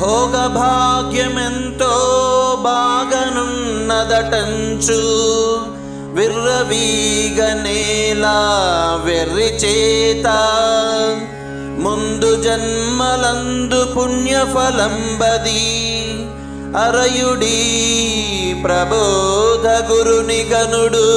భోగభాగ్యమెంతో బాగనున్నదటంచు. విర్రవీగనేలా వెర్రి చేత ముందు జన్మలందు పుణ్యఫలంబది. అరయుడీ ప్రబోధ గురుని గనుడు